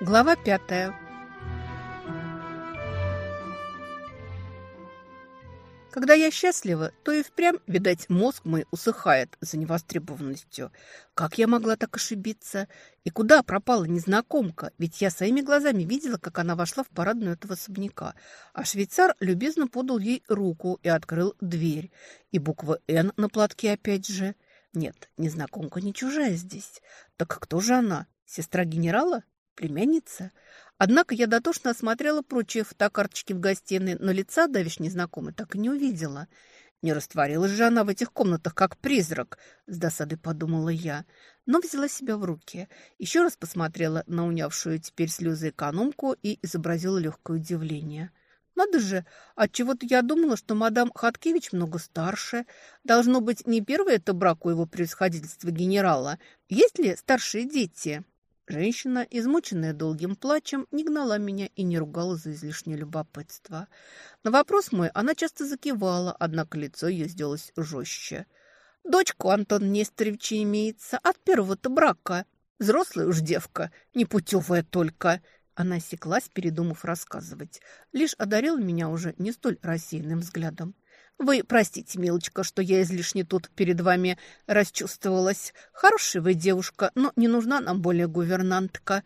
Глава пятая. Когда я счастлива, то и впрямь, видать, мозг мой усыхает за невостребованностью. Как я могла так ошибиться? И куда пропала незнакомка? Ведь я своими глазами видела, как она вошла в парадную этого особняка. А швейцар любезно подал ей руку и открыл дверь. И буква «Н» на платке опять же. Нет, незнакомка не чужая здесь. Так кто же она? Сестра генерала? Племянница. Однако я дотошно осмотрела прочие фотокарточки в гостиной, но лица давишь незнакомой так и не увидела. Не растворилась же она в этих комнатах, как призрак, с досадой подумала я, но взяла себя в руки. Еще раз посмотрела на унявшую теперь слезы экономку и изобразила легкое удивление. Надо же, отчего-то я думала, что мадам Хаткевич много старше. Должно быть, не первый это брак у его превосходительства генерала. Есть ли старшие дети?» Женщина, измученная долгим плачем, не гнала меня и не ругала за излишнее любопытство. На вопрос мой она часто закивала, однако лицо ее сделалось жестче. «Дочка у Антона Несторовича имеется от первого-то брака. Взрослая уж девка, непутевая только». Она осеклась, передумав рассказывать. Лишь одарила меня уже не столь рассеянным взглядом. Вы простите, милочка, что я излишне тут перед вами расчувствовалась. Хорошая вы девушка, но не нужна нам более гувернантка.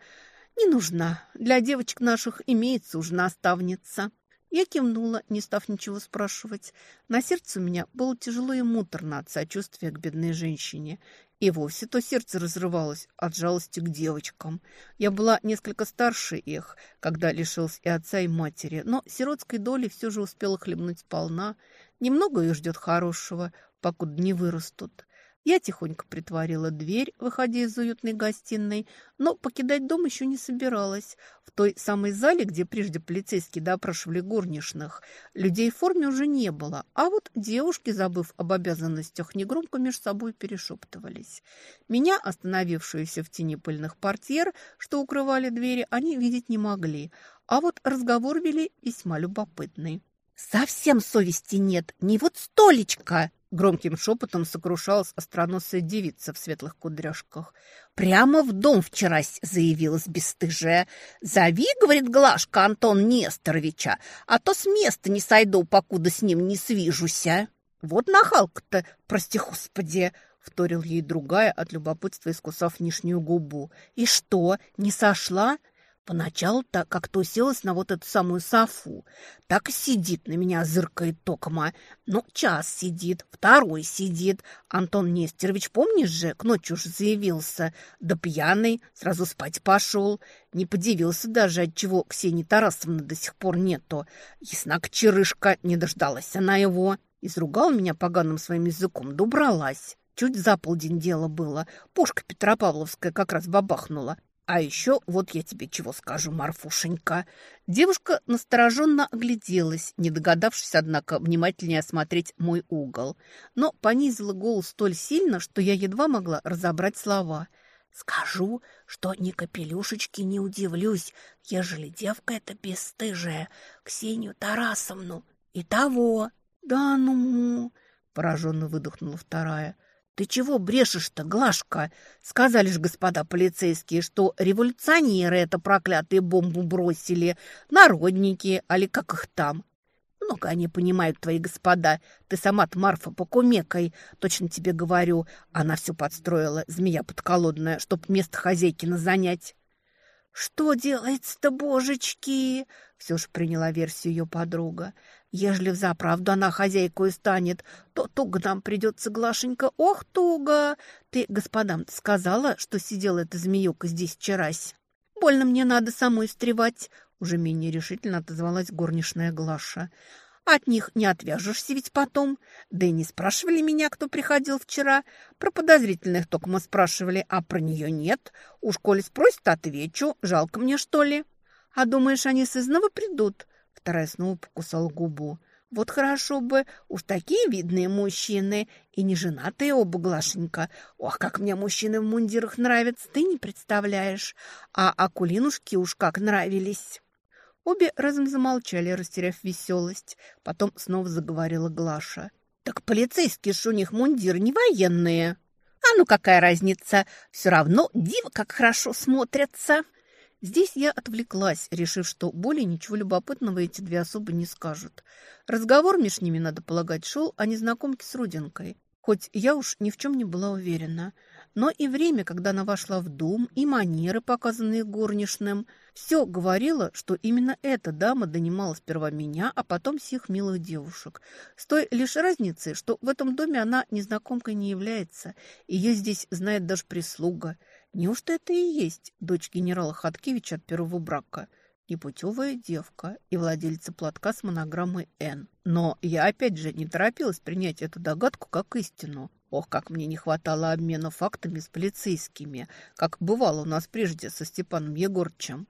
Не нужна. Для девочек наших имеется уж наставница. Я кивнула, не став ничего спрашивать. На сердце у меня было тяжело и муторно от сочувствия к бедной женщине. И вовсе то сердце разрывалось от жалости к девочкам. Я была несколько старше их, когда лишилась и отца, и матери, но сиротской доли все же успела хлебнуть сполна – Немного их ждет хорошего, покуда не вырастут. Я тихонько притворила дверь, выходя из уютной гостиной, но покидать дом еще не собиралась. В той самой зале, где прежде полицейские допрашивали горничных, людей в форме уже не было, а вот девушки, забыв об обязанностях, негромко между собой перешептывались. Меня, остановившуюся в тени пыльных портьер, что укрывали двери, они видеть не могли, а вот разговор вели весьма любопытный. «Совсем совести нет, не вот столечко!» Громким шепотом сокрушалась остроносая девица в светлых кудряшках. «Прямо в дом вчерась заявилась бесстыжая. Зови, — говорит Глашка Антон Несторовича, а то с места не сойду, покуда с ним не свижуся». «Вот нахалка-то, прости господи!» — вторил ей другая, от любопытства искусав нижнюю губу. «И что, не сошла?» Поначалу-то как-то уселась на вот эту самую софу. Так сидит на меня, зыркает токома. Ну, час сидит, второй сидит. Антон Нестерович, помнишь же, к ночи уже заявился. Да пьяный, сразу спать пошел. Не подивился даже, отчего Ксении Тарасовны до сих пор нету. Яснак черышка, не дождалась она его. Изругал меня поганым своим языком, да убралась. Чуть за полдень дело было. Пушка Петропавловская как раз бабахнула. А еще вот я тебе чего скажу, Марфушенька. Девушка настороженно огляделась, не догадавшись, однако, внимательнее осмотреть мой угол. Но понизила голос столь сильно, что я едва могла разобрать слова. «Скажу, что ни капелюшечки не удивлюсь, ежели девка эта бесстыжая, Ксению Тарасовну. И того». «Да ну!» — пораженно выдохнула вторая. «Ты чего брешешь-то, Глашка? Сказали ж господа полицейские, что революционеры это проклятые бомбу бросили, народники, али как их там. Много они понимают, твои господа. Ты сама-то, Марфа, покумекай. Точно тебе говорю, она все подстроила, змея подколодная, чтоб место хозяйкина занять». «Что делается-то, божечки?» Все же приняла версию ее подруга. Ежели взаправду она хозяйкой станет, то туго нам придется, Глашенька, ох, туго! Ты господам сказала, что сидела эта змеюка здесь вчерась? Больно мне надо самой встревать, уже менее решительно отозвалась горничная Глаша. От них не отвяжешься ведь потом. Да и не спрашивали меня, кто приходил вчера. Про подозрительных только мы спрашивали, а про нее нет. Уж коли спросят, отвечу. Жалко мне, что ли? А думаешь, они с изного придут? Вторая снова покусала губу. Вот хорошо бы, уж такие видные мужчины, и не женатые оба, Глашенька. Ох, как мне мужчины в мундирах нравятся, ты не представляешь. А акулинушки уж как нравились. Обе разом замолчали, растеряв веселость. Потом снова заговорила Глаша. «Так полицейские ж у них мундиры не военные». «А ну какая разница? Все равно диво как хорошо смотрятся». Здесь я отвлеклась, решив, что более ничего любопытного эти две особы не скажут. Разговор между ними, надо полагать, шел о незнакомке с Рудинкой. Хоть я уж ни в чем не была уверена. Но и время, когда она вошла в дом, и манеры, показанные горничным, все говорило, что именно эта дама донимала сперва меня, а потом всех милых девушек. С той лишь разницей, что в этом доме она незнакомкой не является. Ее здесь знает даже прислуга. Неужто это и есть дочь генерала Хаткевича от первого брака? Непутевая девка и владельца платка с монограммой «Н». Но я опять же не торопилась принять эту догадку как истину. Ох, как мне не хватало обмена фактами с полицейскими, как бывало у нас прежде со Степаном Егорчем.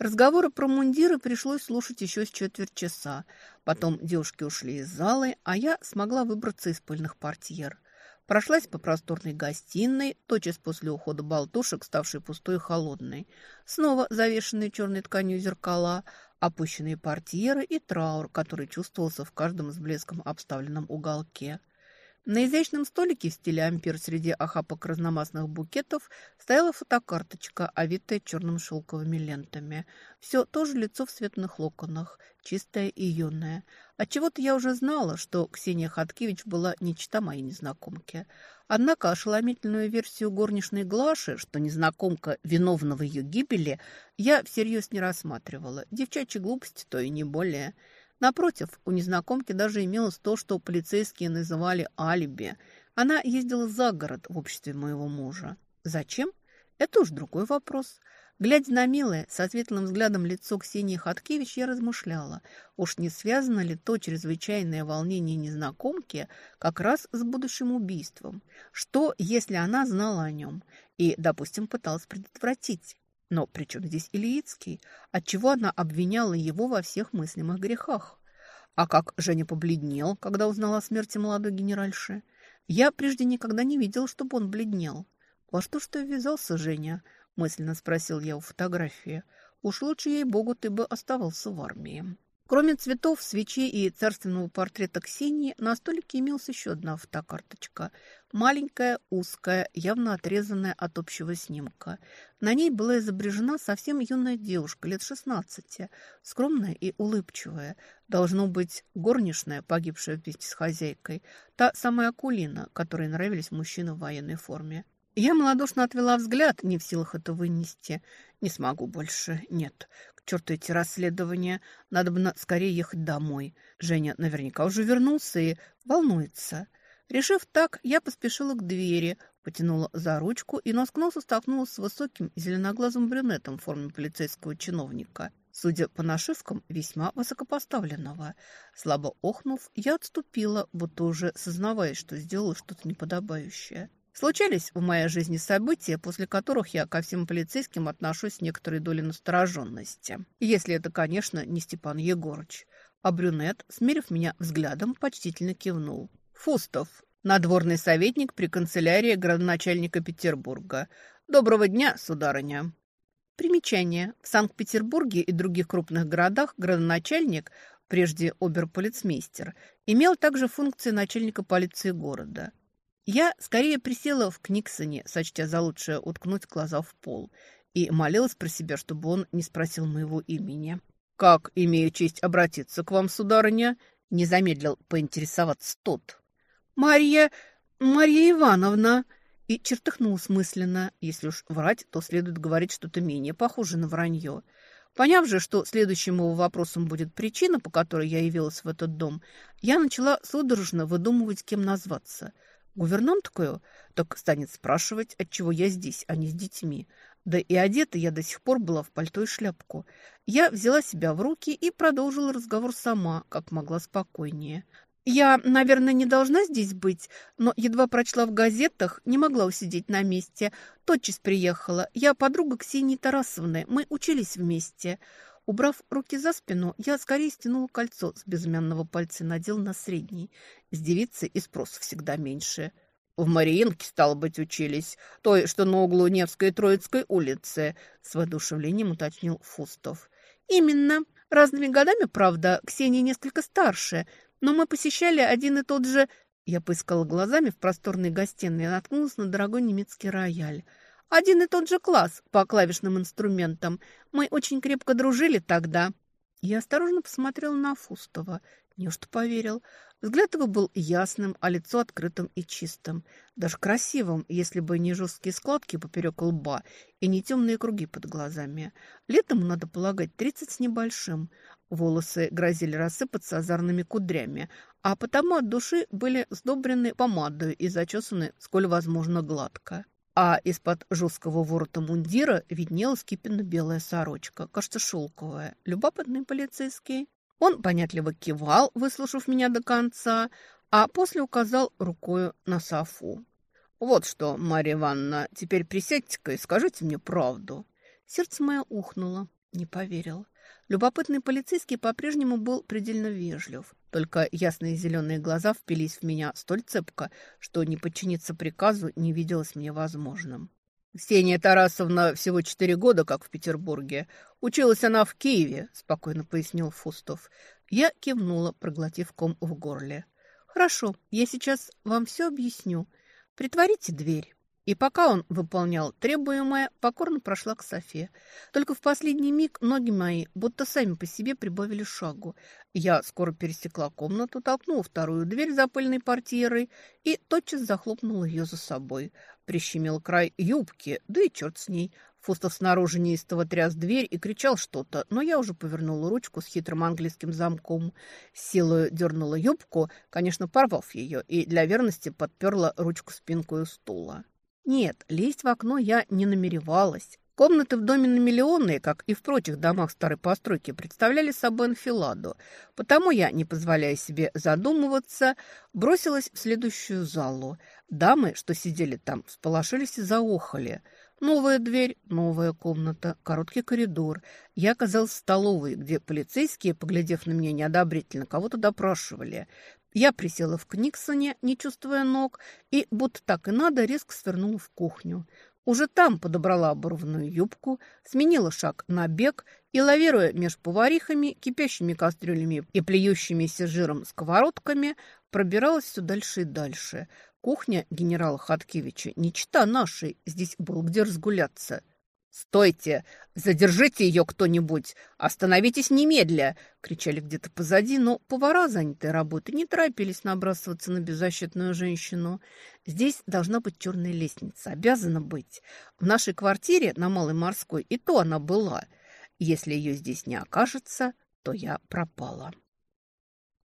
Разговоры про мундиры пришлось слушать еще с четверть часа. Потом девушки ушли из залы, а я смогла выбраться из пыльных портьер. Прошлась по просторной гостиной, тотчас после ухода болтушек, ставшей пустой и холодной. Снова завешенные черной тканью зеркала, опущенные портьеры и траур, который чувствовался в каждом с блеском обставленном уголке. На изящном столике в стиле ампир среди охапок разномастных букетов стояла фотокарточка, овитая черным шелковыми лентами. Все тоже лицо в светлых локонах, чистое и юное. Отчего-то я уже знала, что Ксения Хаткевич была не чита моей незнакомки. Однако ошеломительную версию горничной Глаши, что незнакомка виновна в ее гибели, я всерьез не рассматривала. Девчачьи глупости, то и не более – Напротив, у незнакомки даже имелось то, что полицейские называли алиби. Она ездила за город в обществе моего мужа. Зачем? Это уж другой вопрос. Глядя на милое, со светлым взглядом лицо Ксении Хаткевич, я размышляла, уж не связано ли то чрезвычайное волнение незнакомки как раз с будущим убийством. Что, если она знала о нем и, допустим, пыталась предотвратить? Но при чем здесь Ильицкий? Отчего она обвиняла его во всех мыслимых грехах? А как Женя побледнел, когда узнала о смерти молодой генеральши? Я прежде никогда не видел, чтобы он бледнел. «Во что ж ты ввязался, Женя?» – мысленно спросил я у фотографии. «Уж лучше, ей-богу, ты бы оставался в армии». Кроме цветов, свечей и царственного портрета Ксении, на столике имелась еще одна фотокарточка. Маленькая, узкая, явно отрезанная от общего снимка. На ней была изображена совсем юная девушка, лет 16, скромная и улыбчивая. Должно быть, горничная, погибшая вместе с хозяйкой. Та самая Акулина, которой нравились мужчины в военной форме. Я малодушно отвела взгляд, не в силах это вынести. Не смогу больше, нет. К черту эти расследования. Надо бы скорее ехать домой. Женя наверняка уже вернулся и волнуется. Решив так, я поспешила к двери, потянула за ручку и носу столкнулась с высоким зеленоглазым брюнетом в форме полицейского чиновника. Судя по нашивкам, весьма высокопоставленного. Слабо охнув, я отступила, будто уже сознавая, что сделала что-то неподобающее. Случались в моей жизни события, после которых я ко всем полицейским отношусь с некоторой долей настороженности. Если это, конечно, не Степан Егорыч. А брюнет, смерив меня взглядом, почтительно кивнул. «Фустов, надворный советник при канцелярии градоначальника Петербурга. Доброго дня, сударыня!» Примечание. В Санкт-Петербурге и других крупных городах градоначальник, прежде оберполицмейстер, имел также функции начальника полиции города – я скорее присела в Книксоне, сочтя за лучшее уткнуть глаза в пол, и молилась про себя, чтобы он не спросил моего имени. «Как имею честь обратиться к вам, сударыня?» Не замедлил поинтересоваться тот. «Марья... Марья Ивановна!» И чертыхнул смысленно. Если уж врать, то следует говорить что-то менее похожее на вранье. Поняв же, что следующим его вопросом будет причина, по которой я явилась в этот дом, я начала судорожно выдумывать, кем назваться – Гувернанткою? Так станет спрашивать, отчего я здесь, а не с детьми. Да и одета я до сих пор была в пальто и шляпку. Я взяла себя в руки и продолжила разговор сама, как могла спокойнее. Я, наверное, не должна здесь быть, но едва прочла в газетах, не могла усидеть на месте. Тотчас приехала. Я подруга Ксении Тарасовны. Мы учились вместе. Убрав руки за спину, я скорее стянула кольцо с безымянного пальца и надел на средний. С девицы и спрос всегда меньше. В Мариинке, стало быть, учились. Той, что на углу Невской и Троицкой улицы, с воодушевлением уточнил Фустов. Именно. Разными годами, правда, Ксения несколько старше, но мы посещали один и тот же... Я поискала глазами в просторной гостиной и наткнулась на дорогой немецкий рояль. Один и тот же класс по клавишным инструментам. Мы очень крепко дружили тогда». Я осторожно посмотрела на Фустова. Неужто поверил? Взгляд его был ясным, а лицо открытым и чистым. Даже красивым, если бы не жесткие складки поперек лба и не темные круги под глазами. Летом, надо полагать, тридцать с небольшим. Волосы грозили рассыпаться озорными кудрями, а потому от души были сдобрены помадой и зачесаны, сколь возможно, гладко. А из-под жесткого ворота мундира виднелась кипенно-белая сорочка, кажется, шелковая. Любопытный полицейский. Он понятливо кивал, выслушав меня до конца, а после указал рукою на Софу. «Вот что, Марья Ивановна, теперь присядьте-ка и скажите мне правду». Сердце мое ухнуло, не поверил. Любопытный полицейский по-прежнему был предельно вежлив. Только ясные зеленые глаза впились в меня столь цепко, что не подчиниться приказу не виделось мне возможным. «Ксения Тарасовна всего четыре года, как в Петербурге. Училась она в Киеве», — спокойно пояснил Фустов. Я кивнула, проглотив ком в горле. «Хорошо, я сейчас вам все объясню. Притворите дверь». И пока он выполнял требуемое, покорно прошла к Софе. Только в последний миг ноги мои будто сами по себе прибавили шагу. Я скоро пересекла комнату, толкнула вторую дверь за пыльной портьерой и тотчас захлопнула ее за собой. Прищемил край юбки, да и черт с ней. Фустов снаружи неистово тряс дверь и кричал что-то, но я уже повернула ручку с хитрым английским замком. С силой дернула юбку, конечно, порвав ее, и для верности подперла ручку спинку стула. Нет, лезть в окно я не намеревалась. Комнаты в доме на миллионные, как и в прочих домах старой постройки, представляли собой анфиладу. Потому я, не позволяя себе задумываться, бросилась в следующую залу. Дамы, что сидели там, всполошились и заохали. Новая дверь, новая комната, короткий коридор. Я оказалась в столовой, где полицейские, поглядев на меня неодобрительно, кого-то допрашивали. Я присела в Книксоне, не чувствуя ног, и, будто так и надо, резко свернула в кухню. Уже там подобрала оборванную юбку, сменила шаг на бег и, лавируя меж поварихами, кипящими кастрюлями и плюющимися жиром сковородками, пробиралась все дальше и дальше. Кухня генерала Хаткевича не чита нашей, здесь был где разгуляться. «Стойте! Задержите ее кто-нибудь! Остановитесь немедля!» — кричали где-то позади, но повара, занятые работой, не торопились набрасываться на беззащитную женщину. Здесь должна быть черная лестница, обязана быть. В нашей квартире на Малой Морской и то она была. Если ее здесь не окажется, то я пропала.